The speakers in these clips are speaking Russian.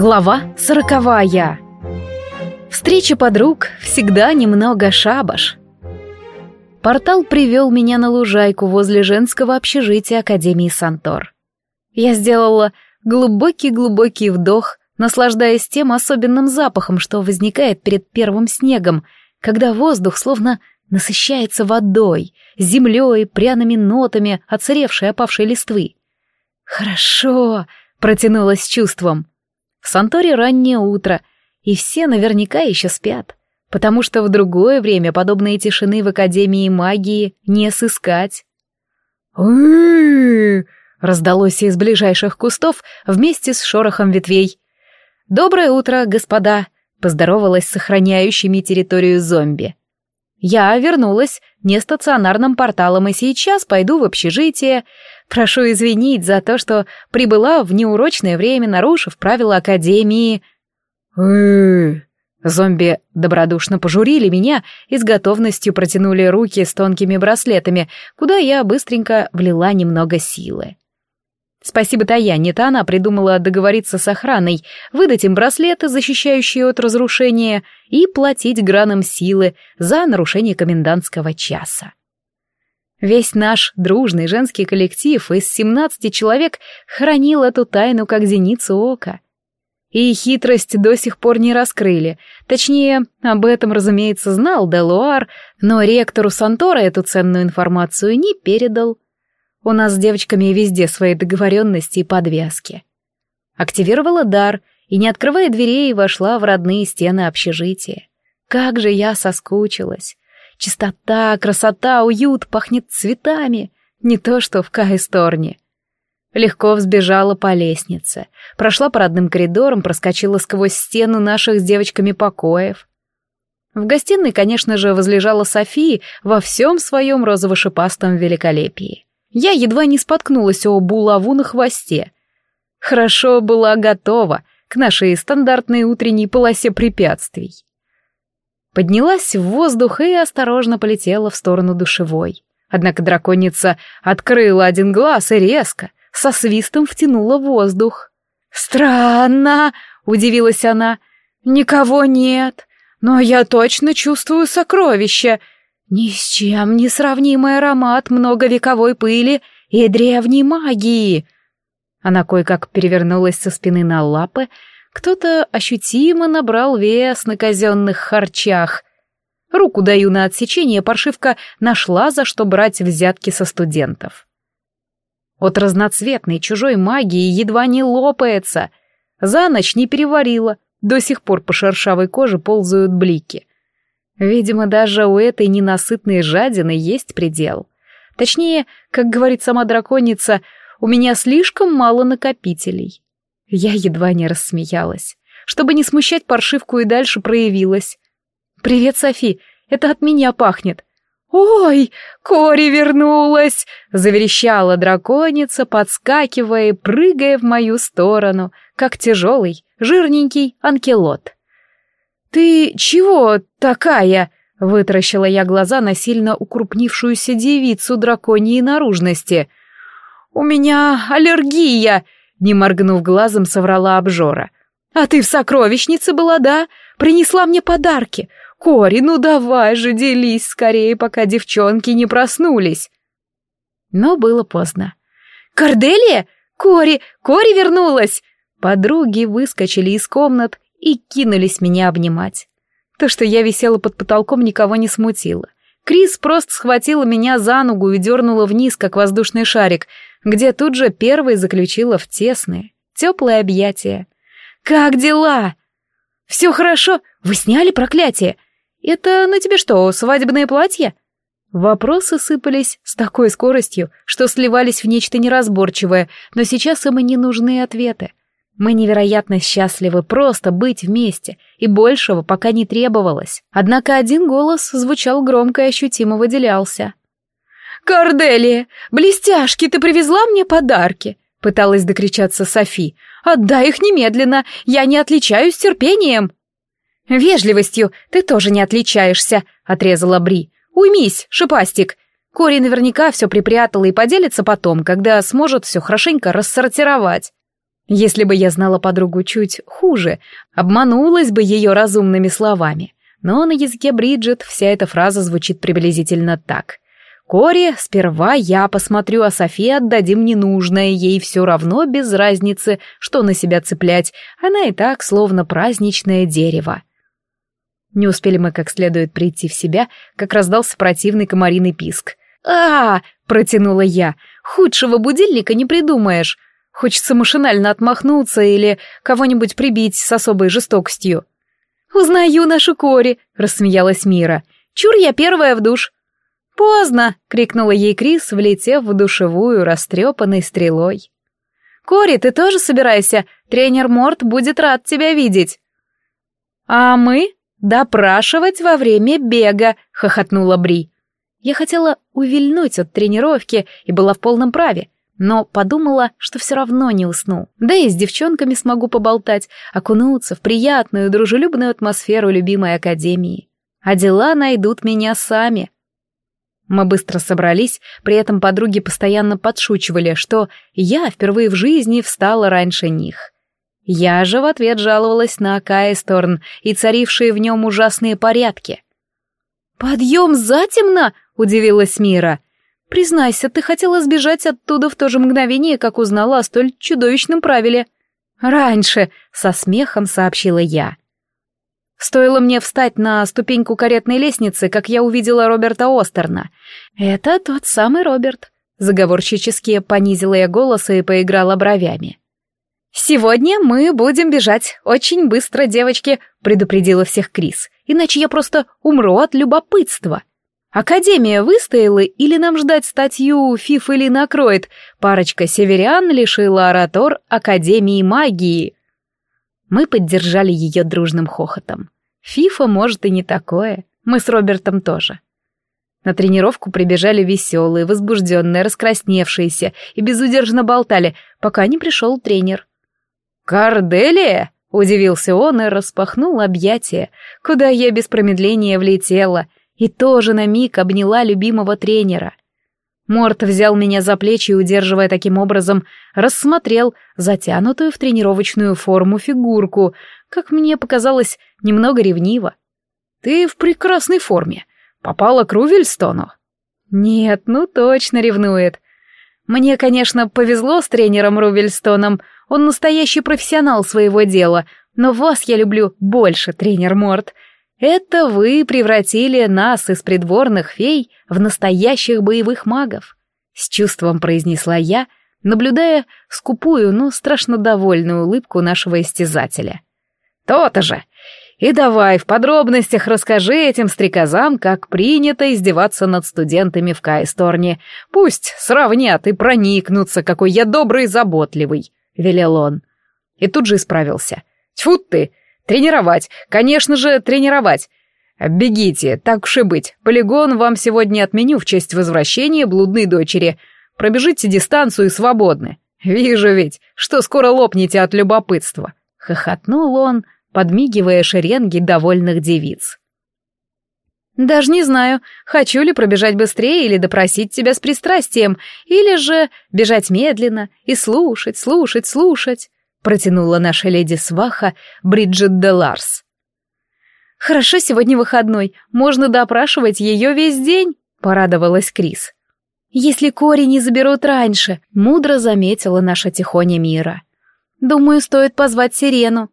Глава сороковая. Встреча подруг всегда немного шабаш. Портал привел меня на лужайку возле женского общежития Академии Сантор. Я сделала глубокий-глубокий вдох, наслаждаясь тем особенным запахом, что возникает перед первым снегом, когда воздух словно насыщается водой, землей, пряными нотами, оцаревшей опавшей листвы. «Хорошо», — протянулась чувством. В Санторе раннее утро, и все наверняка еще спят, потому что в другое время подобные тишины в Академии магии не сыскать. раздалось из ближайших кустов вместе с шорохом ветвей. «Доброе утро, господа!» — поздоровалась с сохраняющими территорию зомби. «Я вернулась нестационарным порталом и сейчас пойду в общежитие. Прошу извинить за то, что прибыла в неурочное время, нарушив правила Академии. Зомби добродушно пожурили меня и с готовностью протянули руки с тонкими браслетами, куда я быстренько влила немного силы. Спасибо Таяне, то она придумала договориться с охраной, выдать им браслеты, защищающие от разрушения, и платить гранам силы за нарушение комендантского часа. Весь наш дружный женский коллектив из 17 человек хранил эту тайну как зеницу ока. И хитрость до сих пор не раскрыли. Точнее, об этом, разумеется, знал Делуар, но ректору Сантора эту ценную информацию не передал. У нас с девочками везде свои договоренности и подвязки. Активировала дар и, не открывая дверей, вошла в родные стены общежития. Как же я соскучилась! Чистота, красота, уют пахнет цветами, не то что в Кайсторне. Легко взбежала по лестнице, прошла по родным коридорам, проскочила сквозь стену наших с девочками покоев. В гостиной, конечно же, возлежала София во всем своем розово-шипастом великолепии. Я едва не споткнулась о булаву на хвосте. Хорошо была готова к нашей стандартной утренней полосе препятствий поднялась в воздух и осторожно полетела в сторону душевой. Однако драконица открыла один глаз и резко, со свистом втянула воздух. «Странно!» — удивилась она. «Никого нет, но я точно чувствую сокровище. Ни с чем не сравнимый аромат многовековой пыли и древней магии». Она кое-как перевернулась со спины на лапы кто-то ощутимо набрал вес на казенных харчах. Руку даю на отсечение, паршивка нашла, за что брать взятки со студентов. От разноцветной чужой магии едва не лопается. За ночь не переварила, до сих пор по шершавой коже ползают блики. Видимо, даже у этой ненасытной жадины есть предел. Точнее, как говорит сама драконица, у меня слишком мало накопителей. Я едва не рассмеялась. Чтобы не смущать паршивку и дальше проявилась. «Привет, Софи, это от меня пахнет». «Ой, Кори вернулась!» — заверещала драконица, подскакивая и прыгая в мою сторону, как тяжелый, жирненький анкелот. «Ты чего такая?» — вытаращила я глаза на сильно укрупнившуюся девицу драконьей наружности. «У меня аллергия!» Не моргнув глазом, соврала обжора. «А ты в сокровищнице была, да? Принесла мне подарки. Кори, ну давай же, делись скорее, пока девчонки не проснулись». Но было поздно. «Корделия? Кори! Кори вернулась!» Подруги выскочили из комнат и кинулись меня обнимать. То, что я висела под потолком, никого не смутило. Крис просто схватила меня за ногу и дернула вниз, как воздушный шарик — где тут же первой заключила в тесные, теплые объятия. «Как дела?» «Все хорошо? Вы сняли проклятие? Это на тебе что, свадебное платье?» Вопросы сыпались с такой скоростью, что сливались в нечто неразборчивое, но сейчас им и не нужны ответы. Мы невероятно счастливы просто быть вместе, и большего пока не требовалось. Однако один голос звучал громко и ощутимо выделялся. «Корделия, блестяшки, ты привезла мне подарки!» — пыталась докричаться Софи. «Отдай их немедленно, я не отличаюсь терпением!» «Вежливостью ты тоже не отличаешься», — отрезала Бри. «Уймись, шипастик. Кори наверняка все припрятала и поделится потом, когда сможет все хорошенько рассортировать». Если бы я знала подругу чуть хуже, обманулась бы ее разумными словами. Но на языке Бриджит вся эта фраза звучит приблизительно так. Кори, сперва я посмотрю, а Софии отдадим ненужное, ей все равно без разницы, что на себя цеплять, она и так словно праздничное дерево. Не успели мы как следует прийти в себя, как раздался противный комариный писк. а, -а, -а протянула я. «Худшего будильника не придумаешь. Хочется машинально отмахнуться или кого-нибудь прибить с особой жестокостью». «Узнаю нашу Кори», — рассмеялась Мира. «Чур я первая в душ». «Поздно!» — крикнула ей Крис, влетев в душевую растрепанной стрелой. «Кори, ты тоже собирайся? Тренер Морт будет рад тебя видеть!» «А мы?» «Допрашивать во время бега!» — хохотнула Бри. Я хотела увильнуть от тренировки и была в полном праве, но подумала, что все равно не усну. Да и с девчонками смогу поболтать, окунуться в приятную, дружелюбную атмосферу любимой академии. А дела найдут меня сами. Мы быстро собрались, при этом подруги постоянно подшучивали, что я впервые в жизни встала раньше них. Я же в ответ жаловалась на Каесторн и царившие в нем ужасные порядки. «Подъем затемно!» — удивилась Мира. «Признайся, ты хотела сбежать оттуда в то же мгновение, как узнала о столь чудовищном правиле». «Раньше!» — со смехом сообщила я. Стоило мне встать на ступеньку каретной лестницы, как я увидела Роберта Остерна. «Это тот самый Роберт», — заговорщически понизила я голос и поиграла бровями. «Сегодня мы будем бежать очень быстро, девочки», — предупредила всех Крис, «иначе я просто умру от любопытства». Академия выстояла или нам ждать статью Фиф или накроет? Парочка северян лишила оратор Академии магии. Мы поддержали ее дружным хохотом. Фифа может и не такое, мы с Робертом тоже. На тренировку прибежали веселые, возбужденные, раскрасневшиеся и безудержно болтали, пока не пришел тренер. Карделия — удивился он и распахнул объятия, куда я без промедления влетела, и тоже на миг обняла любимого тренера. Морт взял меня за плечи и, удерживая таким образом, рассмотрел затянутую в тренировочную форму фигурку, как мне показалось, немного ревниво. «Ты в прекрасной форме. Попала к Рувельстону?» «Нет, ну точно ревнует. Мне, конечно, повезло с тренером Рувельстоном, он настоящий профессионал своего дела, но вас я люблю больше, тренер Морт. Это вы превратили нас из придворных фей в настоящих боевых магов, с чувством произнесла я, наблюдая скупую, но страшно довольную улыбку нашего истязателя. То-то же. И давай в подробностях расскажи этим стрекозам, как принято издеваться над студентами в Кайсторне. Пусть сравнят и проникнутся, какой я добрый и заботливый, велел он. И тут же исправился. Тьфу ты, Тренировать, конечно же, тренировать. Бегите, так уж и быть. Полигон вам сегодня отменю в честь возвращения блудной дочери. Пробежите дистанцию и свободны. Вижу ведь, что скоро лопнете от любопытства. Хохотнул он, подмигивая шеренги довольных девиц. «Даже не знаю, хочу ли пробежать быстрее или допросить тебя с пристрастием, или же бежать медленно и слушать, слушать, слушать. — протянула наша леди Сваха Бриджит де Ларс. «Хорошо, сегодня выходной, можно допрашивать ее весь день», — порадовалась Крис. «Если Кори не заберут раньше», — мудро заметила наша тихоня Мира. «Думаю, стоит позвать Сирену».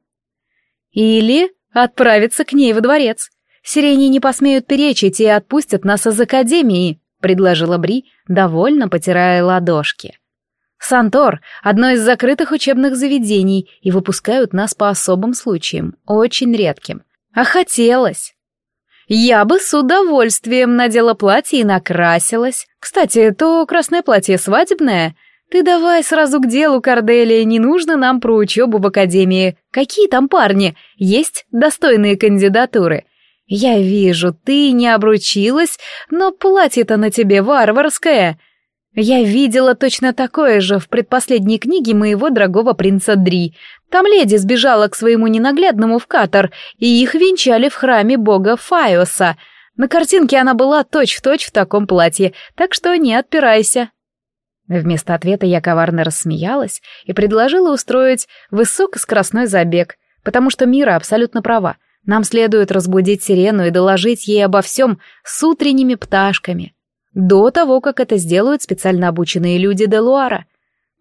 «Или отправиться к ней во дворец. Сирене не посмеют перечить и отпустят нас из Академии», — предложила Бри, довольно потирая ладошки. Сантор — одно из закрытых учебных заведений, и выпускают нас по особым случаям, очень редким. А хотелось. Я бы с удовольствием надела платье и накрасилась. Кстати, то красное платье свадебное. Ты давай сразу к делу, Корделия, не нужно нам про учебу в академии. Какие там парни? Есть достойные кандидатуры. Я вижу, ты не обручилась, но платье-то на тебе варварское. Я видела точно такое же в предпоследней книге моего дорогого принца Дри. Там леди сбежала к своему ненаглядному в Катар, и их венчали в храме бога Файоса. На картинке она была точь-в-точь -в, -точь в таком платье, так что не отпирайся. Вместо ответа я коварно рассмеялась и предложила устроить высокоскоростной забег, потому что Мира абсолютно права. Нам следует разбудить сирену и доложить ей обо всем с утренними пташками — до того, как это сделают специально обученные люди Делуара.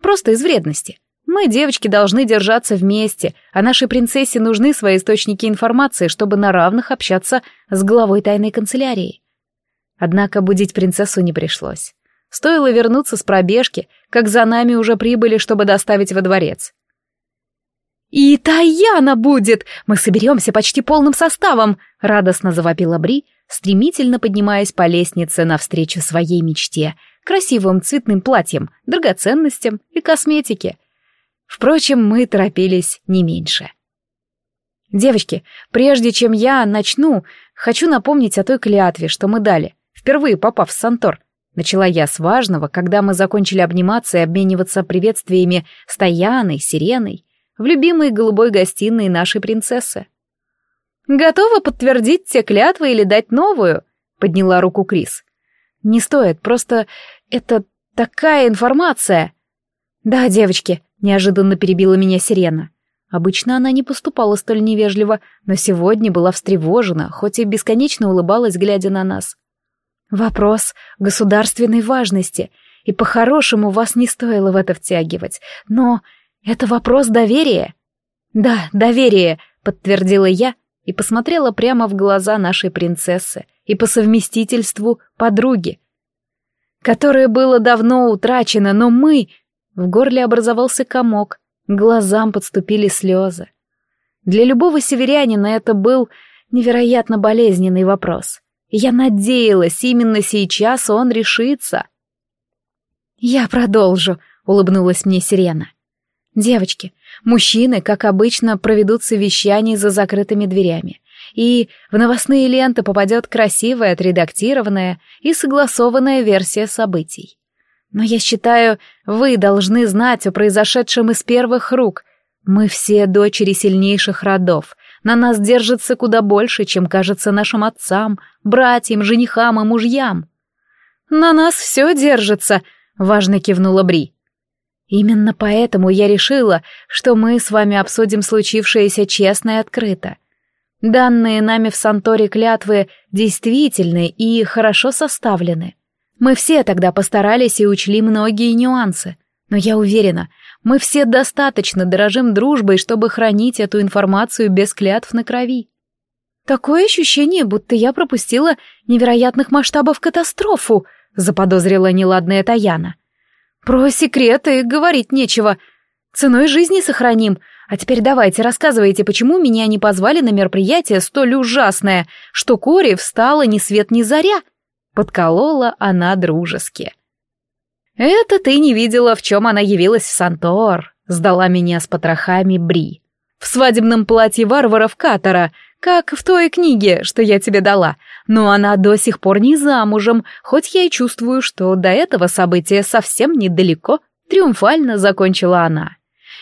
Просто из вредности. Мы, девочки, должны держаться вместе, а нашей принцессе нужны свои источники информации, чтобы на равных общаться с главой тайной канцелярии. Однако будить принцессу не пришлось. Стоило вернуться с пробежки, как за нами уже прибыли, чтобы доставить во дворец. «И Таяна будет! Мы соберемся почти полным составом!» — радостно завопила Бри, стремительно поднимаясь по лестнице навстречу своей мечте, красивым цветным платьем, драгоценностям и косметике. Впрочем, мы торопились не меньше. «Девочки, прежде чем я начну, хочу напомнить о той клятве, что мы дали, впервые попав в Сантор», Начала я с важного, когда мы закончили обниматься и обмениваться приветствиями с Таяной, Сиреной в любимой голубой гостиной нашей принцессы. «Готова подтвердить те клятвы или дать новую?» — подняла руку Крис. «Не стоит, просто это такая информация!» «Да, девочки», — неожиданно перебила меня сирена. Обычно она не поступала столь невежливо, но сегодня была встревожена, хоть и бесконечно улыбалась, глядя на нас. «Вопрос государственной важности, и по-хорошему вас не стоило в это втягивать, но «Это вопрос доверия?» «Да, доверие», — подтвердила я и посмотрела прямо в глаза нашей принцессы и по совместительству подруги, которое было давно утрачено, но мы... В горле образовался комок, глазам подступили слезы. Для любого северянина это был невероятно болезненный вопрос. Я надеялась, именно сейчас он решится. «Я продолжу», — улыбнулась мне Сирена. Девочки, мужчины, как обычно, проведут совещание за закрытыми дверями. И в новостные ленты попадет красивая, отредактированная и согласованная версия событий. Но я считаю, вы должны знать о произошедшем из первых рук. Мы все дочери сильнейших родов. На нас держится куда больше, чем кажется нашим отцам, братьям, женихам и мужьям. «На нас все держится», — важно кивнула Бри. Именно поэтому я решила, что мы с вами обсудим случившееся честно и открыто. Данные нами в Санторе клятвы действительны и хорошо составлены. Мы все тогда постарались и учли многие нюансы. Но я уверена, мы все достаточно дорожим дружбой, чтобы хранить эту информацию без клятв на крови. Такое ощущение, будто я пропустила невероятных масштабов катастрофу, заподозрила неладная Таяна. — «Про секреты говорить нечего. Ценой жизни сохраним. А теперь давайте, рассказывайте, почему меня не позвали на мероприятие столь ужасное, что Кори встала ни свет ни заря?» Подколола она дружески. «Это ты не видела, в чем она явилась в Сантор», — сдала меня с потрохами Бри. «В свадебном платье варваров Катара — как в той книге, что я тебе дала. Но она до сих пор не замужем, хоть я и чувствую, что до этого события совсем недалеко. Триумфально закончила она.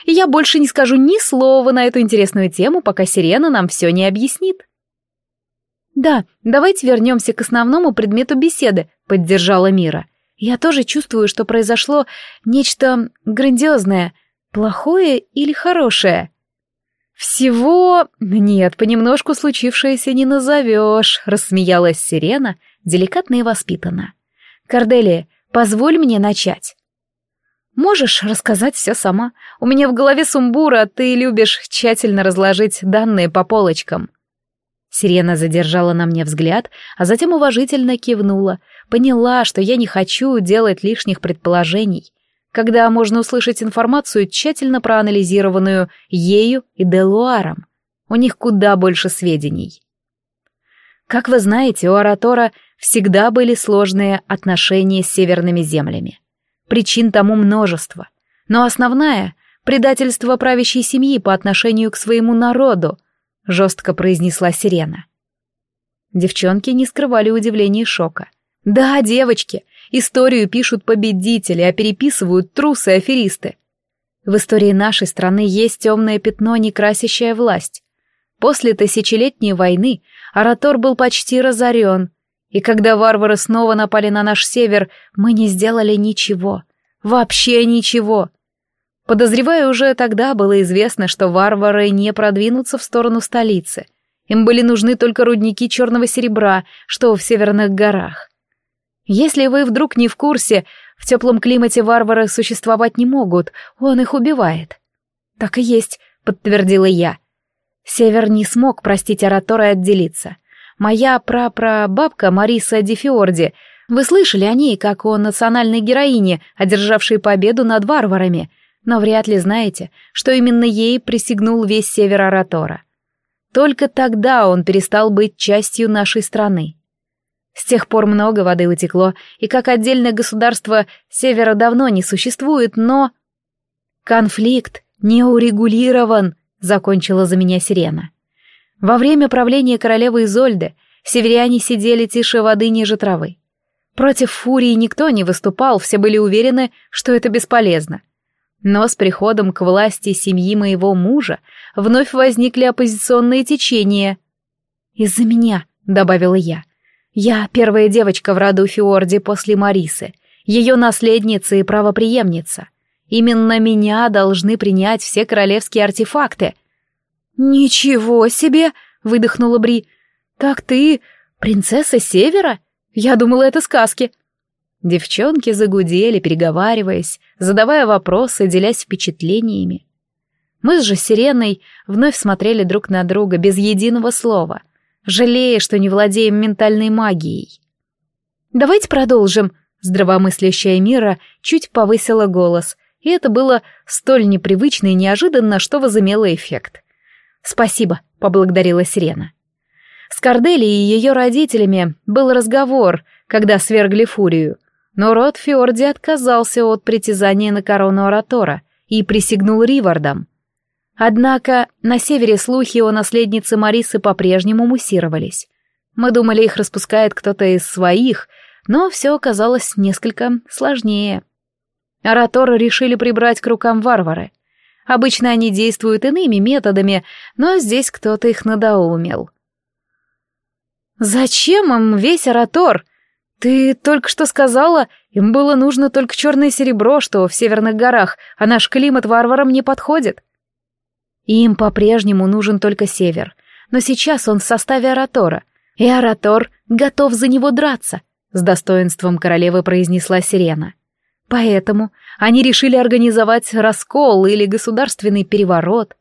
И я больше не скажу ни слова на эту интересную тему, пока Сирена нам все не объяснит. «Да, давайте вернемся к основному предмету беседы», — поддержала Мира. «Я тоже чувствую, что произошло нечто грандиозное, плохое или хорошее». «Всего... нет, понемножку случившееся не назовешь», — рассмеялась сирена, деликатно и воспитанно. «Корделия, позволь мне начать». «Можешь рассказать все сама. У меня в голове сумбура, ты любишь тщательно разложить данные по полочкам». Сирена задержала на мне взгляд, а затем уважительно кивнула. Поняла, что я не хочу делать лишних предположений когда можно услышать информацию, тщательно проанализированную ею и Делуаром. У них куда больше сведений. Как вы знаете, у Аратора всегда были сложные отношения с северными землями. Причин тому множество. Но основная — предательство правящей семьи по отношению к своему народу, жестко произнесла Сирена. Девчонки не скрывали удивления и шока. Да, девочки, Историю пишут победители, а переписывают трусы и аферисты. В истории нашей страны есть темное пятно, не красящая власть. После тысячелетней войны Аратор был почти разорен, и когда варвары снова напали на наш север, мы не сделали ничего. Вообще ничего. Подозреваю, уже тогда было известно, что варвары не продвинутся в сторону столицы. Им были нужны только рудники черного серебра, что в северных горах. Если вы вдруг не в курсе, в теплом климате варвары существовать не могут, он их убивает. Так и есть, подтвердила я. Север не смог простить оратора отделиться. Моя прапрабабка Мариса Ди Фиорди, вы слышали о ней, как о национальной героине, одержавшей победу над варварами, но вряд ли знаете, что именно ей присягнул весь север аратора. Только тогда он перестал быть частью нашей страны. С тех пор много воды утекло, и как отдельное государство Севера давно не существует, но... Конфликт не урегулирован, закончила за меня сирена. Во время правления королевы Изольды северяне сидели тише воды ниже травы. Против фурии никто не выступал, все были уверены, что это бесполезно. Но с приходом к власти семьи моего мужа вновь возникли оппозиционные течения. «Из-за меня», — добавила я, — я первая девочка в роду Фиорди после Марисы, ее наследница и правоприемница. Именно меня должны принять все королевские артефакты. «Ничего себе!» — выдохнула Бри. «Так ты принцесса Севера? Я думала, это сказки». Девчонки загудели, переговариваясь, задавая вопросы, делясь впечатлениями. Мы с же Сиреной вновь смотрели друг на друга без единого слова — Жалея, что не владеем ментальной магией. «Давайте продолжим», — здравомыслящая Мира чуть повысила голос, и это было столь непривычно и неожиданно, что возымело эффект. «Спасибо», — поблагодарила Сирена. С Кордели и ее родителями был разговор, когда свергли фурию, но род Фиорди отказался от притязания на корону Оратора и присягнул Ривардам — Однако на севере слухи о наследнице Марисы по-прежнему муссировались. Мы думали, их распускает кто-то из своих, но все оказалось несколько сложнее. Ораторы решили прибрать к рукам варвары. Обычно они действуют иными методами, но здесь кто-то их надоумел. «Зачем им весь оратор? Ты только что сказала, им было нужно только черное серебро, что в северных горах, а наш климат варварам не подходит и им по-прежнему нужен только север. Но сейчас он в составе Аратора, и Аратор готов за него драться, с достоинством королевы произнесла Сирена. Поэтому они решили организовать раскол или государственный переворот.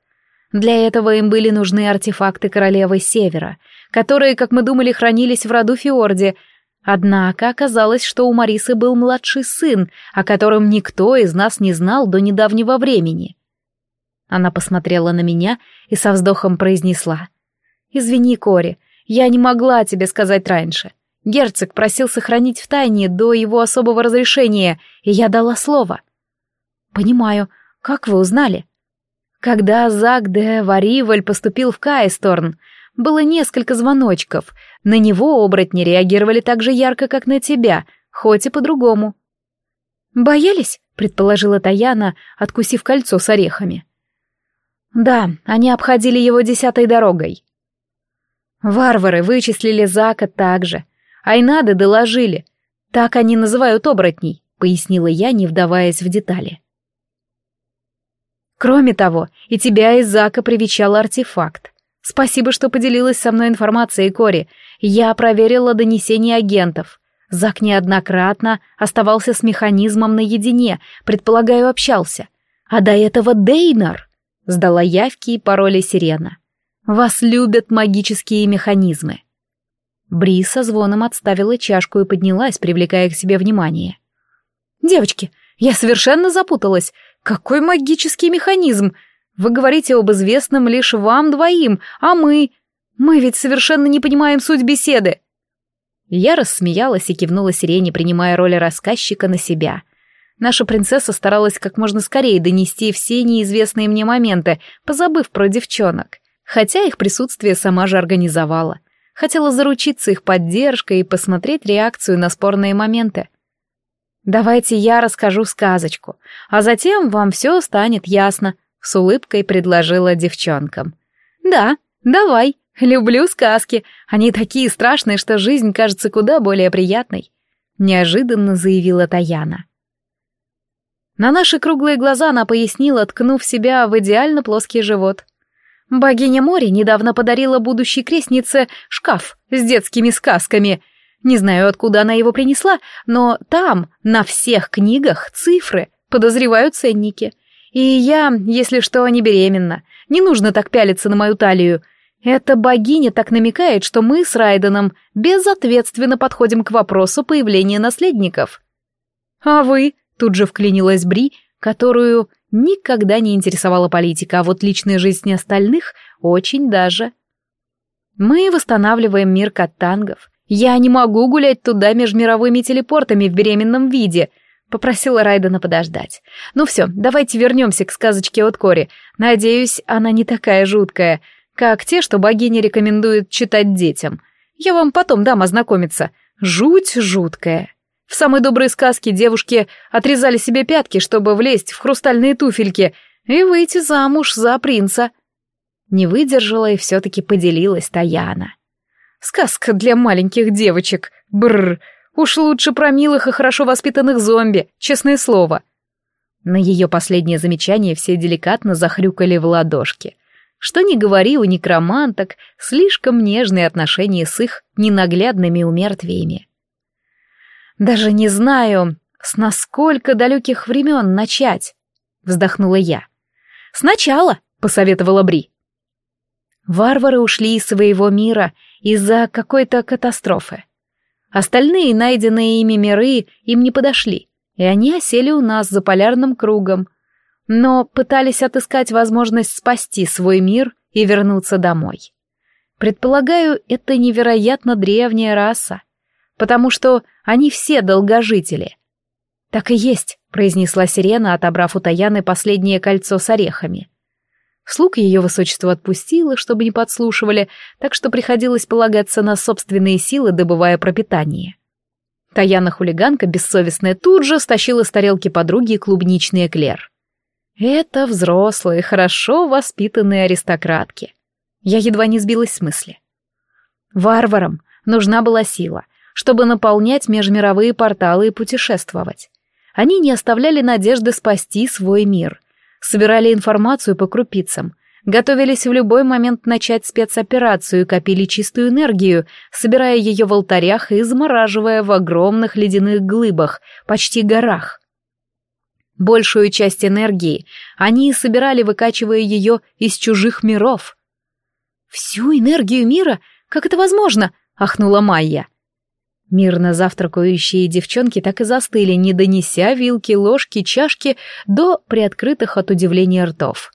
Для этого им были нужны артефакты королевы Севера, которые, как мы думали, хранились в роду Фиорде. Однако оказалось, что у Марисы был младший сын, о котором никто из нас не знал до недавнего времени — она посмотрела на меня и со вздохом произнесла. «Извини, Кори, я не могла тебе сказать раньше. Герцог просил сохранить в тайне до его особого разрешения, и я дала слово». «Понимаю. Как вы узнали?» Когда Зак де Вариваль поступил в Кайсторн, было несколько звоночков. На него оборотни реагировали так же ярко, как на тебя, хоть и по-другому. «Боялись?» — предположила Таяна, откусив кольцо с орехами. Да, они обходили его десятой дорогой. Варвары вычислили Зака также. Айнады доложили. Так они называют оборотней, пояснила я, не вдаваясь в детали. Кроме того, и тебя из Зака привечал артефакт. Спасибо, что поделилась со мной информацией, Кори. Я проверила донесения агентов. Зак неоднократно оставался с механизмом наедине, предполагаю, общался. А до этого Дейнар... Сдала явки и пароли сирена. Вас любят магические механизмы. Бри со звоном отставила чашку и поднялась, привлекая к себе внимание. «Девочки, я совершенно запуталась. Какой магический механизм? Вы говорите об известном лишь вам двоим, а мы... Мы ведь совершенно не понимаем суть беседы!» Я рассмеялась и кивнула сирене, принимая роль рассказчика на себя — Наша принцесса старалась как можно скорее донести все неизвестные мне моменты, позабыв про девчонок. Хотя их присутствие сама же организовала. Хотела заручиться их поддержкой и посмотреть реакцию на спорные моменты. «Давайте я расскажу сказочку, а затем вам все станет ясно», — с улыбкой предложила девчонкам. «Да, давай, люблю сказки. Они такие страшные, что жизнь кажется куда более приятной», — неожиданно заявила Таяна. На наши круглые глаза она пояснила, ткнув себя в идеально плоский живот. «Богиня моря недавно подарила будущей крестнице шкаф с детскими сказками. Не знаю, откуда она его принесла, но там на всех книгах цифры, подозреваю ценники. И я, если что, не беременна. Не нужно так пялиться на мою талию». Эта богиня так намекает, что мы с Райденом безответственно подходим к вопросу появления наследников. «А вы?» Тут же вклинилась Бри, которую никогда не интересовала политика, а вот личная жизнь остальных очень даже. Мы восстанавливаем мир каттангов. Я не могу гулять туда межмировыми телепортами в беременном виде. Попросила Райдена подождать. Ну все, давайте вернемся к сказочке от Кори. Надеюсь, она не такая жуткая, как те, что богиня рекомендует читать детям. Я вам потом дам ознакомиться. Жуть жуткая. В самой доброй сказке девушки отрезали себе пятки, чтобы влезть в хрустальные туфельки и выйти замуж за принца. Не выдержала и все-таки поделилась Таяна. Сказка для маленьких девочек. Бррр. Уж лучше про милых и хорошо воспитанных зомби, честное слово. На ее последнее замечание все деликатно захрюкали в ладошки. Что ни говори у некроманток, слишком нежные отношения с их ненаглядными умертвиями. Даже не знаю, с насколько далеких времен начать, вздохнула я. Сначала, посоветовала Бри. Варвары ушли из своего мира из-за какой-то катастрофы. Остальные найденные ими миры им не подошли, и они осели у нас за полярным кругом, но пытались отыскать возможность спасти свой мир и вернуться домой. Предполагаю, это невероятно древняя раса — потому что они все долгожители». «Так и есть», — произнесла сирена, отобрав у Таяны последнее кольцо с орехами. Слуг ее высочество отпустило, чтобы не подслушивали, так что приходилось полагаться на собственные силы, добывая пропитание. Таяна-хулиганка, бессовестная, тут же стащила с тарелки подруги клубничный эклер. Это взрослые, хорошо воспитанные аристократки. Я едва не сбилась с мысли. Варварам нужна была сила, чтобы наполнять межмировые порталы и путешествовать. Они не оставляли надежды спасти свой мир, собирали информацию по крупицам, готовились в любой момент начать спецоперацию копили чистую энергию, собирая ее в алтарях и замораживая в огромных ледяных глыбах, почти горах. Большую часть энергии они собирали, выкачивая ее из чужих миров. «Всю энергию мира? Как это возможно?» — ахнула Майя. Мирно завтракающие девчонки так и застыли, не донеся вилки, ложки, чашки до приоткрытых от удивления ртов.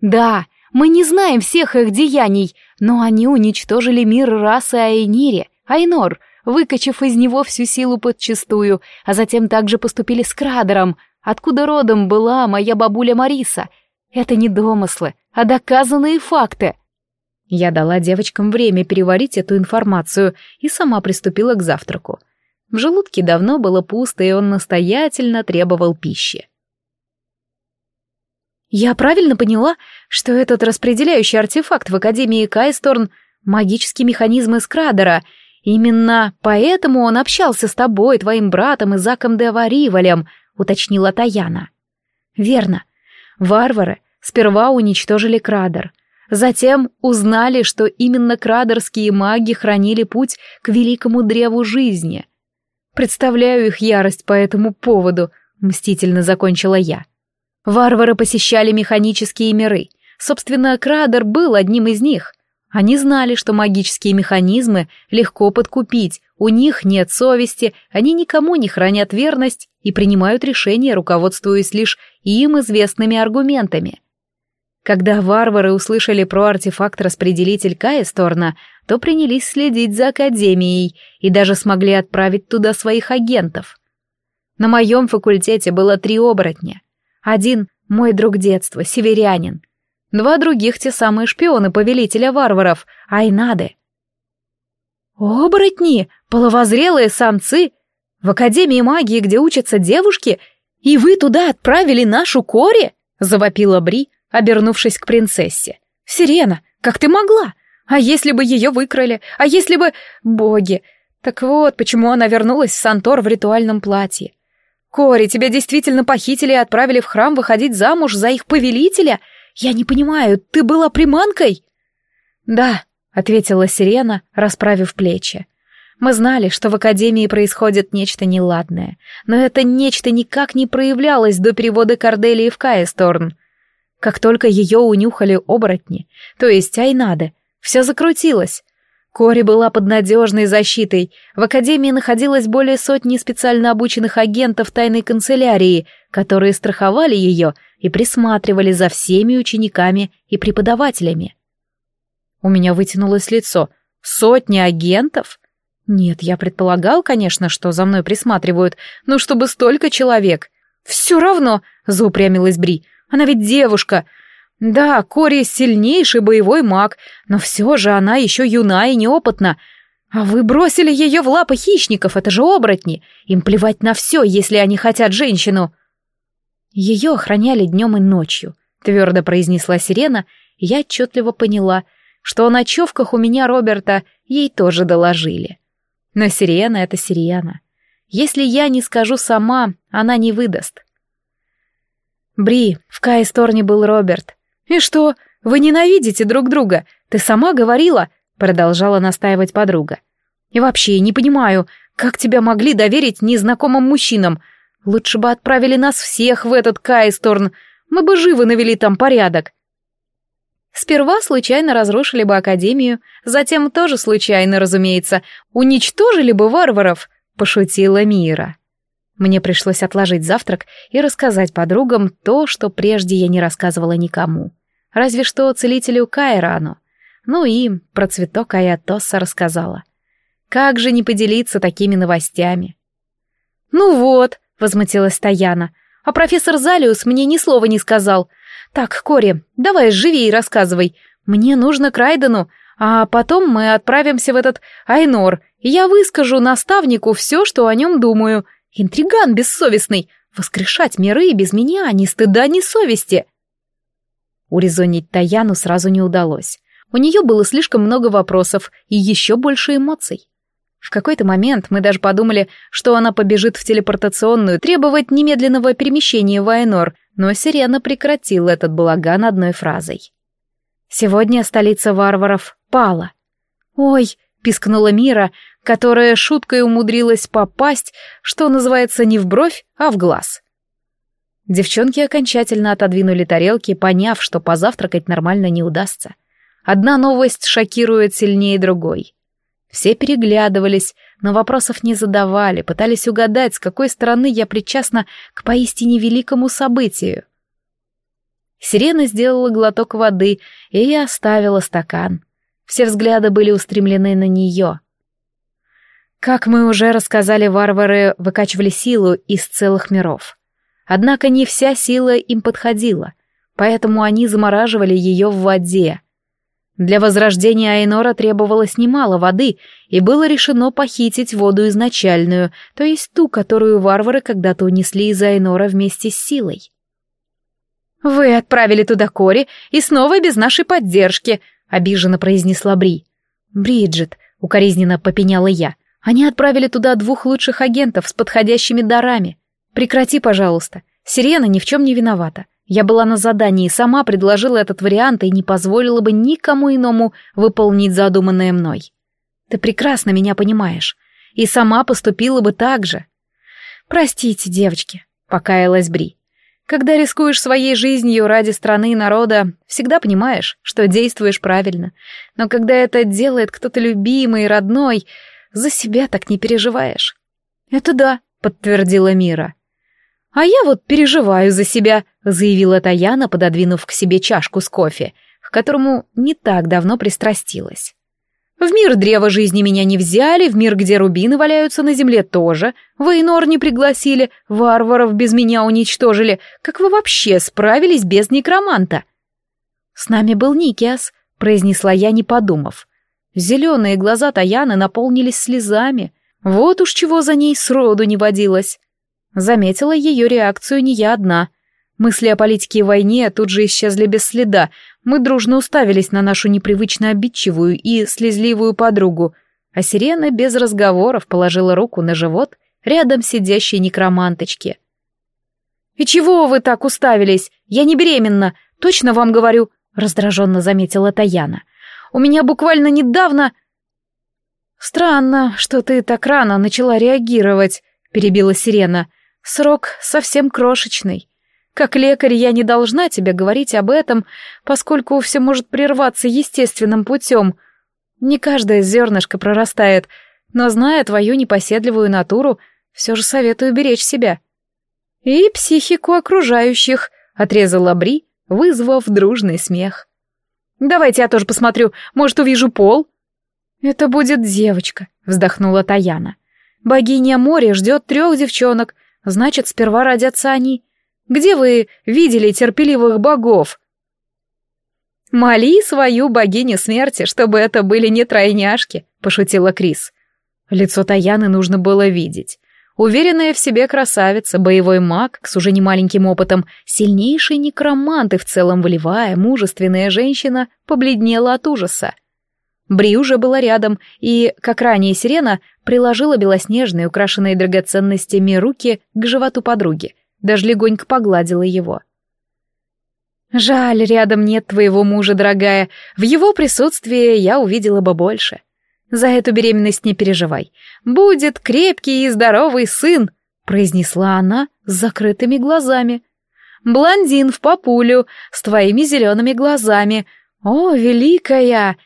«Да, мы не знаем всех их деяний, но они уничтожили мир расы Айнири, Айнор, выкачав из него всю силу подчистую, а затем также поступили с Крадером, откуда родом была моя бабуля Мариса. Это не домыслы, а доказанные факты». Я дала девочкам время переварить эту информацию и сама приступила к завтраку. В желудке давно было пусто, и он настоятельно требовал пищи. «Я правильно поняла, что этот распределяющий артефакт в Академии Кайсторн — магический механизм из Эскрадера. Именно поэтому он общался с тобой, твоим братом и Заком де Варивалем», — уточнила Таяна. «Верно. Варвары сперва уничтожили Крадер — Затем узнали, что именно крадерские маги хранили путь к великому древу жизни. Представляю их ярость по этому поводу, мстительно закончила я. Варвары посещали механические миры. Собственно, крадер был одним из них. Они знали, что магические механизмы легко подкупить, у них нет совести, они никому не хранят верность и принимают решения, руководствуясь лишь им известными аргументами. Когда варвары услышали про артефакт-распределитель Каесторна, то принялись следить за Академией и даже смогли отправить туда своих агентов. На моем факультете было три оборотня. Один — мой друг детства, северянин. Два других — те самые шпионы повелителя варваров, Айнады. «Оборотни! Половозрелые самцы! В Академии магии, где учатся девушки, и вы туда отправили нашу коре? — завопила Бри, обернувшись к принцессе. «Сирена, как ты могла? А если бы ее выкрали? А если бы... Боги! Так вот, почему она вернулась в Сантор в ритуальном платье. Кори, тебя действительно похитили и отправили в храм выходить замуж за их повелителя? Я не понимаю, ты была приманкой?» «Да», — ответила Сирена, расправив плечи. Мы знали, что в Академии происходит нечто неладное, но это нечто никак не проявлялось до перевода Корделии в Каесторн. Как только ее унюхали оборотни, то есть Айнады, все закрутилось. Кори была под надежной защитой. В Академии находилось более сотни специально обученных агентов тайной канцелярии, которые страховали ее и присматривали за всеми учениками и преподавателями. У меня вытянулось лицо. Сотни агентов? Нет, я предполагал, конечно, что за мной присматривают, но чтобы столько человек. Все равно, заупрямилась Бри, она ведь девушка. Да, Кори сильнейший боевой маг, но все же она еще юна и неопытна. А вы бросили ее в лапы хищников, это же оборотни. Им плевать на все, если они хотят женщину. Ее охраняли днем и ночью, твердо произнесла сирена, и я отчетливо поняла, что о ночевках у меня Роберта ей тоже доложили. Но сирена — это сирена. Если я не скажу сама, она не выдаст. «Бри, в Кайсторне был Роберт». «И что? Вы ненавидите друг друга? Ты сама говорила?» Продолжала настаивать подруга. «И вообще, не понимаю, как тебя могли доверить незнакомым мужчинам? Лучше бы отправили нас всех в этот Кайсторн. Мы бы живы навели там порядок». Сперва случайно разрушили бы Академию, затем тоже случайно, разумеется, уничтожили бы варваров, пошутила Мира. Мне пришлось отложить завтрак и рассказать подругам то, что прежде я не рассказывала никому. Разве что целителю Кайрану. Ну и про цветок Аятоса рассказала. Как же не поделиться такими новостями? «Ну вот», — возмутилась Таяна, — «а профессор Залиус мне ни слова не сказал. Так, Кори, давай живее рассказывай. Мне нужно к Райдену, а потом мы отправимся в этот Айнор, и я выскажу наставнику все, что о нем думаю. Интриган бессовестный! Воскрешать миры без меня, ни стыда, ни совести!» Урезонить Таяну сразу не удалось. У нее было слишком много вопросов и еще больше эмоций. В какой-то момент мы даже подумали, что она побежит в телепортационную требовать немедленного перемещения в Айнор, но Сирена прекратила этот балаган одной фразой. «Сегодня столица варваров пала». «Ой!» — пискнула Мира, которая шуткой умудрилась попасть, что называется, не в бровь, а в глаз. Девчонки окончательно отодвинули тарелки, поняв, что позавтракать нормально не удастся. Одна новость шокирует сильнее другой. Все переглядывались, но вопросов не задавали, пытались угадать, с какой стороны я причастна к поистине великому событию. Сирена сделала глоток воды, и оставила стакан. Все взгляды были устремлены на нее — как мы уже рассказали, варвары выкачивали силу из целых миров. Однако не вся сила им подходила, поэтому они замораживали ее в воде. Для возрождения Айнора требовалось немало воды, и было решено похитить воду изначальную, то есть ту, которую варвары когда-то унесли из Айнора вместе с силой. «Вы отправили туда Кори, и снова без нашей поддержки», — обиженно произнесла Бри. «Бриджит», — укоризненно попеняла я, они отправили туда двух лучших агентов с подходящими дарами. Прекрати, пожалуйста. Сирена ни в чем не виновата. Я была на задании и сама предложила этот вариант и не позволила бы никому иному выполнить задуманное мной. Ты прекрасно меня понимаешь. И сама поступила бы так же. Простите, девочки, покаялась Бри. Когда рискуешь своей жизнью ради страны и народа, всегда понимаешь, что действуешь правильно. Но когда это делает кто-то любимый и родной, за себя так не переживаешь. Это да, подтвердила Мира. А я вот переживаю за себя, заявила Таяна, пододвинув к себе чашку с кофе, к которому не так давно пристрастилась. В мир древа жизни меня не взяли, в мир, где рубины валяются на земле, тоже. Вейнор не пригласили, варваров без меня уничтожили. Как вы вообще справились без некроманта?» «С нами был Никиас», — произнесла я, не подумав. Зеленые глаза Таяны наполнились слезами. Вот уж чего за ней сроду не водилось. Заметила ее реакцию не я одна. Мысли о политике и войне тут же исчезли без следа. Мы дружно уставились на нашу непривычно обидчивую и слезливую подругу. А сирена без разговоров положила руку на живот рядом сидящей некроманточки. «И чего вы так уставились? Я не беременна, точно вам говорю», — раздраженно заметила Таяна. — у меня буквально недавно...» «Странно, что ты так рано начала реагировать», — перебила Сирена. «Срок совсем крошечный. Как лекарь я не должна тебе говорить об этом, поскольку все может прерваться естественным путем. Не каждое зернышко прорастает, но, зная твою непоседливую натуру, все же советую беречь себя». «И психику окружающих», — отрезала Бри, вызвав дружный смех. Давайте я тоже посмотрю, может, увижу пол». «Это будет девочка», — вздохнула Таяна. «Богиня моря ждет трех девчонок, значит, сперва родятся они. Где вы видели терпеливых богов?» «Моли свою богиню смерти, чтобы это были не тройняшки», — пошутила Крис. Лицо Таяны нужно было видеть. Уверенная в себе красавица, боевой маг с уже немаленьким опытом, сильнейший некромант и в целом волевая, мужественная женщина побледнела от ужаса. Бри уже была рядом и, как ранее сирена, приложила белоснежные, украшенные драгоценностями руки к животу подруги, даже легонько погладила его. «Жаль, рядом нет твоего мужа, дорогая. В его присутствии я увидела бы больше», за эту беременность не переживай. Будет крепкий и здоровый сын, произнесла она с закрытыми глазами. Блондин в популю с твоими зелеными глазами. О, великая!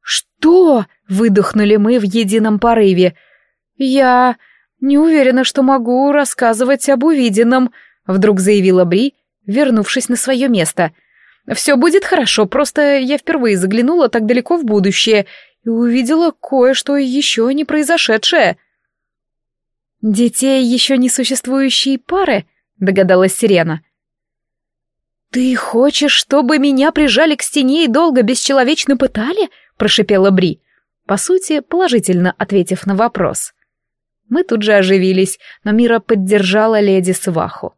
Что? выдохнули мы в едином порыве. Я не уверена, что могу рассказывать об увиденном, вдруг заявила Бри, вернувшись на свое место. Все будет хорошо, просто я впервые заглянула так далеко в будущее и увидела кое-что еще не произошедшее. «Детей еще не существующие пары?» — догадалась Сирена. «Ты хочешь, чтобы меня прижали к стене и долго бесчеловечно пытали?» — прошипела Бри, по сути, положительно ответив на вопрос. Мы тут же оживились, но Мира поддержала леди Сваху.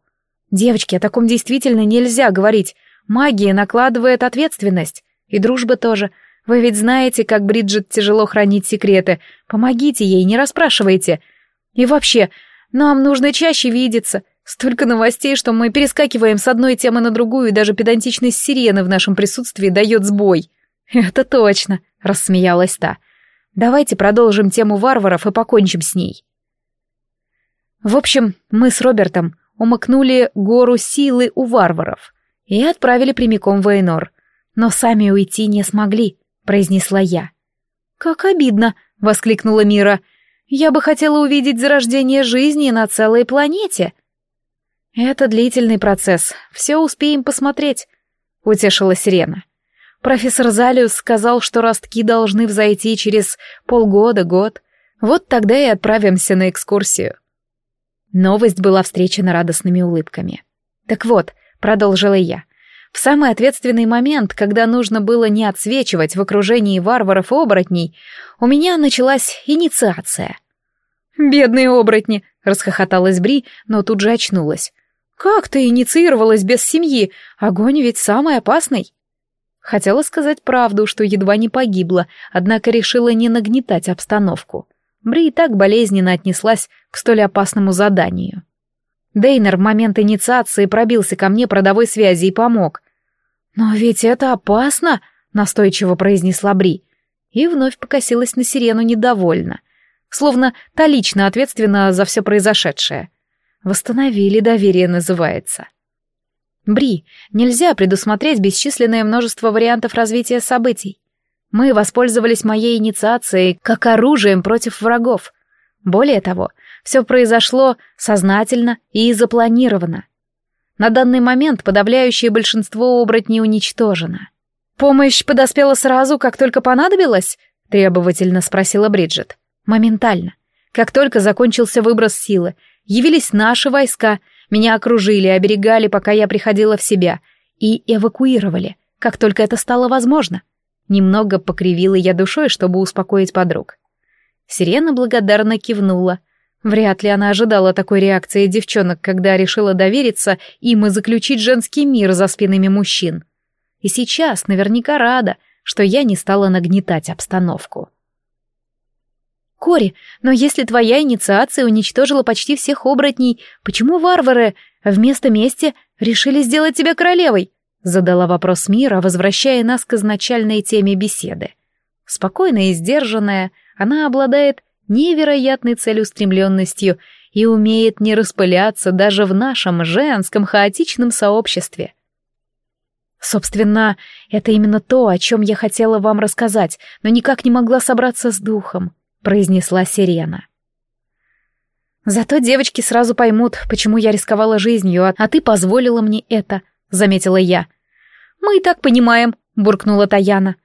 «Девочки, о таком действительно нельзя говорить. Магия накладывает ответственность. И дружба тоже. Вы ведь знаете, как Бриджит тяжело хранить секреты. Помогите ей, не расспрашивайте. И вообще, нам нужно чаще видеться. Столько новостей, что мы перескакиваем с одной темы на другую, и даже педантичность сирены в нашем присутствии дает сбой». «Это точно», — рассмеялась та. «Давайте продолжим тему варваров и покончим с ней». В общем, мы с Робертом умыкнули гору силы у варваров и отправили прямиком в Эйнор, но сами уйти не смогли произнесла я. «Как обидно!» — воскликнула Мира. «Я бы хотела увидеть зарождение жизни на целой планете!» «Это длительный процесс, все успеем посмотреть», — утешила Сирена. «Профессор Залиус сказал, что ростки должны взойти через полгода-год. Вот тогда и отправимся на экскурсию». Новость была встречена радостными улыбками. «Так вот», — продолжила я, в самый ответственный момент, когда нужно было не отсвечивать в окружении варваров и оборотней, у меня началась инициация. «Бедные оборотни!» — расхохоталась Бри, но тут же очнулась. «Как ты инициировалась без семьи? Огонь ведь самый опасный!» Хотела сказать правду, что едва не погибла, однако решила не нагнетать обстановку. Бри и так болезненно отнеслась к столь опасному заданию. Дейнер в момент инициации пробился ко мне продовой связи и помог. «Но ведь это опасно!» — настойчиво произнесла Бри. И вновь покосилась на сирену недовольно. Словно та лично ответственна за все произошедшее. «Восстановили доверие» называется. Бри, нельзя предусмотреть бесчисленное множество вариантов развития событий. Мы воспользовались моей инициацией как оружием против врагов. Более того, — все произошло сознательно и запланировано. На данный момент подавляющее большинство оборотней уничтожено. «Помощь подоспела сразу, как только понадобилась?» — требовательно спросила Бриджит. «Моментально. Как только закончился выброс силы, явились наши войска, меня окружили, оберегали, пока я приходила в себя, и эвакуировали, как только это стало возможно». Немного покривила я душой, чтобы успокоить подруг. Сирена благодарно кивнула, Вряд ли она ожидала такой реакции девчонок, когда решила довериться им и заключить женский мир за спинами мужчин. И сейчас наверняка рада, что я не стала нагнетать обстановку. «Кори, но если твоя инициация уничтожила почти всех оборотней, почему варвары вместо мести решили сделать тебя королевой?» задала вопрос Мира, возвращая нас к изначальной теме беседы. Спокойная и сдержанная, она обладает невероятной целеустремленностью и умеет не распыляться даже в нашем женском хаотичном сообществе. Собственно, это именно то, о чем я хотела вам рассказать, но никак не могла собраться с духом, произнесла Сирена. Зато девочки сразу поймут, почему я рисковала жизнью, а ты позволила мне это, заметила я. Мы и так понимаем, буркнула Таяна.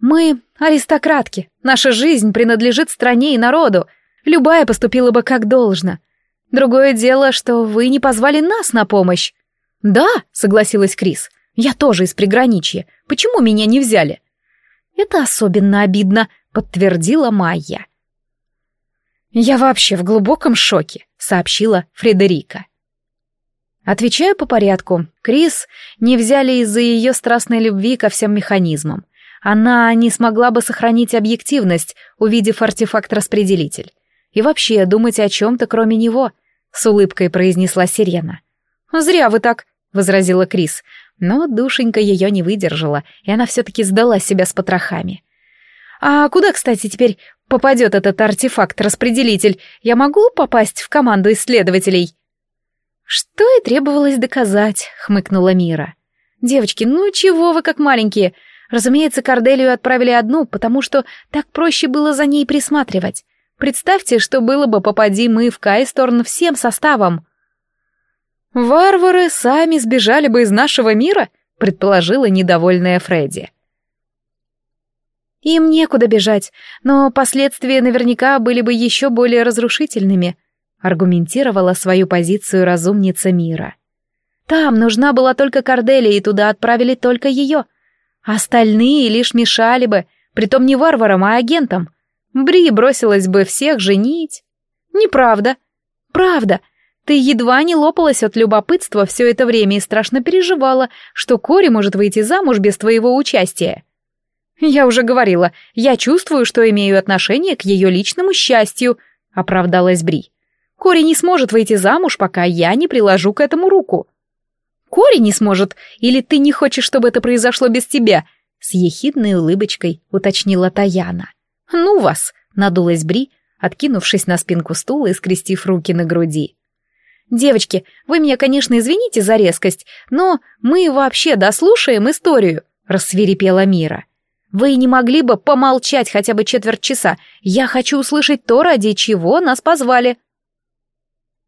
Мы Аристократки. Наша жизнь принадлежит стране и народу. Любая поступила бы как должно. Другое дело, что вы не позвали нас на помощь. Да, согласилась Крис. Я тоже из приграничья. Почему меня не взяли? Это особенно обидно, подтвердила Майя. Я вообще в глубоком шоке, сообщила Фредерика. Отвечаю по порядку. Крис не взяли из-за ее страстной любви ко всем механизмам. Она не смогла бы сохранить объективность, увидев артефакт-распределитель. И вообще думать о чем-то, кроме него, — с улыбкой произнесла Сирена. «Зря вы так», — возразила Крис. Но душенька ее не выдержала, и она все-таки сдала себя с потрохами. «А куда, кстати, теперь попадет этот артефакт-распределитель? Я могу попасть в команду исследователей?» «Что и требовалось доказать», — хмыкнула Мира. «Девочки, ну чего вы как маленькие? Разумеется, Корделию отправили одну, потому что так проще было за ней присматривать. Представьте, что было бы, попади мы в Кайсторн всем составом. «Варвары сами сбежали бы из нашего мира», — предположила недовольная Фредди. «Им некуда бежать, но последствия наверняка были бы еще более разрушительными», — аргументировала свою позицию разумница мира. «Там нужна была только Корделия, и туда отправили только ее», — а остальные лишь мешали бы, притом не варварам, а агентам. Бри бросилась бы всех женить. Неправда. Правда. Ты едва не лопалась от любопытства все это время и страшно переживала, что Кори может выйти замуж без твоего участия. Я уже говорила, я чувствую, что имею отношение к ее личному счастью, оправдалась Бри. Кори не сможет выйти замуж, пока я не приложу к этому руку. Кори не сможет, или ты не хочешь, чтобы это произошло без тебя?» С ехидной улыбочкой уточнила Таяна. «Ну вас!» — надулась Бри, откинувшись на спинку стула и скрестив руки на груди. «Девочки, вы меня, конечно, извините за резкость, но мы вообще дослушаем историю», — рассверепела Мира. «Вы не могли бы помолчать хотя бы четверть часа? Я хочу услышать то, ради чего нас позвали».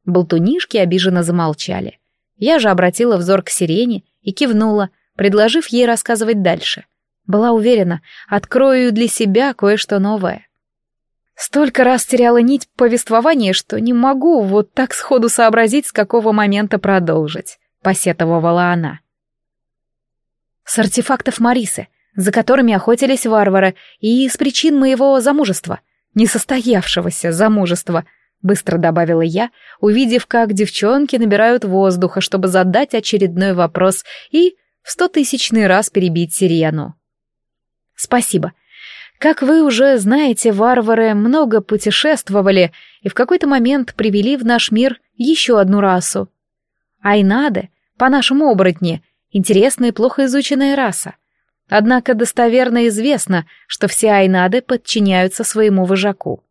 Болтунишки обиженно замолчали. Я же обратила взор к сирене и кивнула, предложив ей рассказывать дальше. Была уверена, открою для себя кое-что новое. Столько раз теряла нить повествования, что не могу вот так сходу сообразить, с какого момента продолжить, посетовала она. С артефактов Марисы, за которыми охотились варвары, и с причин моего замужества, несостоявшегося замужества — Быстро добавила я, увидев, как девчонки набирают воздуха, чтобы задать очередной вопрос и в стотысячный раз перебить Сирену. «Спасибо. Как вы уже знаете, варвары много путешествовали и в какой-то момент привели в наш мир еще одну расу. Айнады, по-нашему оборотни, интересная и плохо изученная раса. Однако достоверно известно, что все айнады подчиняются своему вожаку.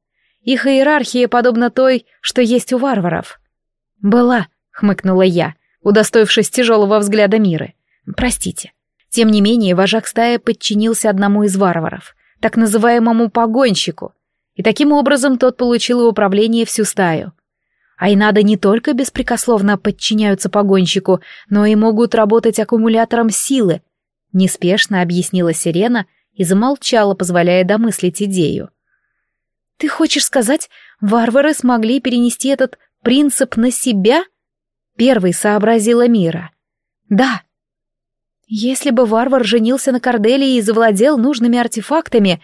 Их иерархия подобна той, что есть у варваров. «Была», — хмыкнула я, удостоившись тяжелого взгляда Миры. «Простите». Тем не менее, вожак стаи подчинился одному из варваров, так называемому погонщику, и таким образом тот получил управление всю стаю. Айнада не только беспрекословно подчиняются погонщику, но и могут работать аккумулятором силы, неспешно объяснила Сирена и замолчала, позволяя домыслить идею. Ты хочешь сказать, варвары смогли перенести этот принцип на себя? Первый сообразила Мира. Да. Если бы варвар женился на Корделии и завладел нужными артефактами...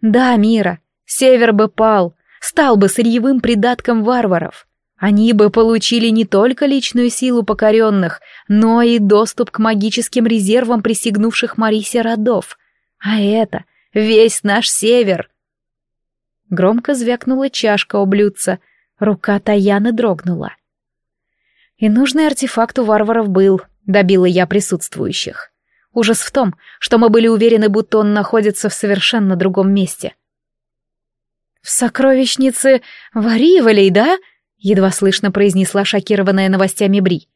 Да, Мира, север бы пал, стал бы сырьевым придатком варваров. Они бы получили не только личную силу покоренных, но и доступ к магическим резервам присягнувших Марисе родов. А это весь наш север. Громко звякнула чашка о блюдце, рука Таяны дрогнула. И нужный артефакт у варваров был, добила я присутствующих. Ужас в том, что мы были уверены, будто он находится в совершенно другом месте. «В сокровищнице Варивалей, да?» — едва слышно произнесла шокированная новостями Бри.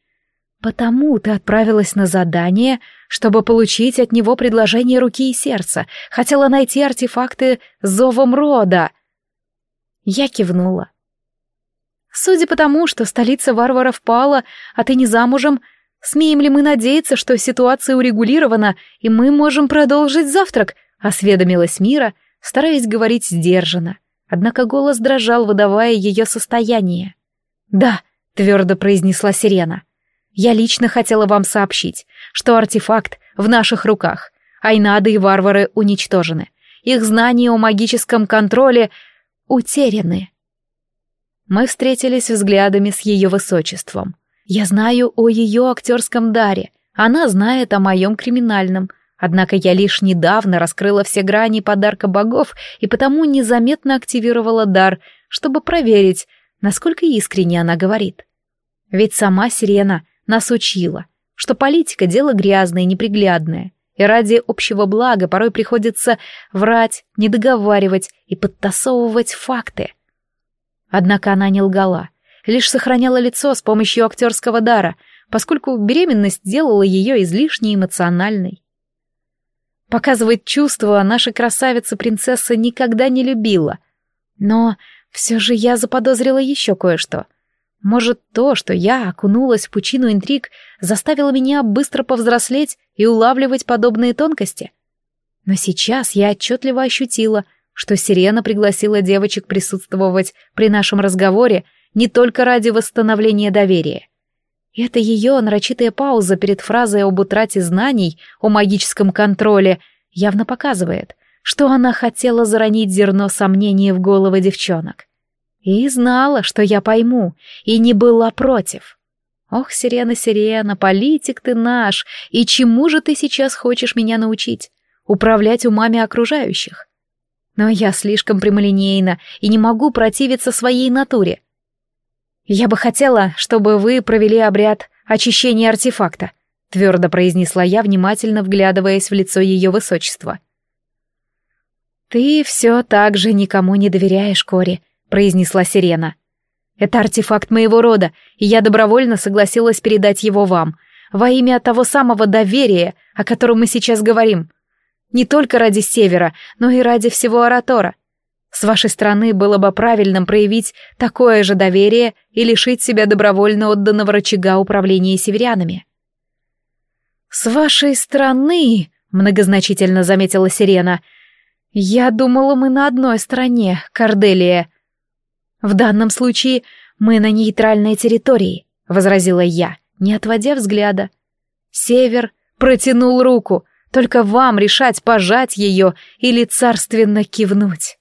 «Потому ты отправилась на задание, чтобы получить от него предложение руки и сердца. Хотела найти артефакты зовом рода», я кивнула. Судя по тому, что столица варваров пала, а ты не замужем, смеем ли мы надеяться, что ситуация урегулирована, и мы можем продолжить завтрак, осведомилась Мира, стараясь говорить сдержанно. Однако голос дрожал, выдавая ее состояние. «Да», — твердо произнесла Сирена, — «я лично хотела вам сообщить, что артефакт в наших руках. Айнады и варвары уничтожены. Их знания о магическом контроле утеряны. Мы встретились взглядами с ее высочеством. Я знаю о ее актерском даре, она знает о моем криминальном, однако я лишь недавно раскрыла все грани подарка богов и потому незаметно активировала дар, чтобы проверить, насколько искренне она говорит. Ведь сама Сирена нас учила, что политика — дело грязное и неприглядное, и ради общего блага порой приходится врать, недоговаривать и подтасовывать факты. Однако она не лгала, лишь сохраняла лицо с помощью актерского дара, поскольку беременность делала ее излишне эмоциональной. Показывать чувства наша красавица-принцесса никогда не любила, но все же я заподозрила еще кое-что — может, то, что я окунулась в пучину интриг, заставило меня быстро повзрослеть и улавливать подобные тонкости? Но сейчас я отчетливо ощутила, что Сирена пригласила девочек присутствовать при нашем разговоре не только ради восстановления доверия. И это ее нарочитая пауза перед фразой об утрате знаний о магическом контроле явно показывает, что она хотела заронить зерно сомнения в головы девчонок. И знала, что я пойму, и не была против. Ох, Сирена, Сирена, политик ты наш, и чему же ты сейчас хочешь меня научить? Управлять умами окружающих. Но я слишком прямолинейна и не могу противиться своей натуре. Я бы хотела, чтобы вы провели обряд очищения артефакта, твердо произнесла я, внимательно вглядываясь в лицо ее высочества. «Ты все так же никому не доверяешь, Кори», произнесла Сирена. «Это артефакт моего рода, и я добровольно согласилась передать его вам, во имя того самого доверия, о котором мы сейчас говорим. Не только ради Севера, но и ради всего Аратора. С вашей стороны было бы правильным проявить такое же доверие и лишить себя добровольно отданного рычага управления северянами». «С вашей стороны», — многозначительно заметила Сирена, — «я думала, мы на одной стороне, Корделия». «В данном случае мы на нейтральной территории», — возразила я, не отводя взгляда. «Север протянул руку, только вам решать, пожать ее или царственно кивнуть».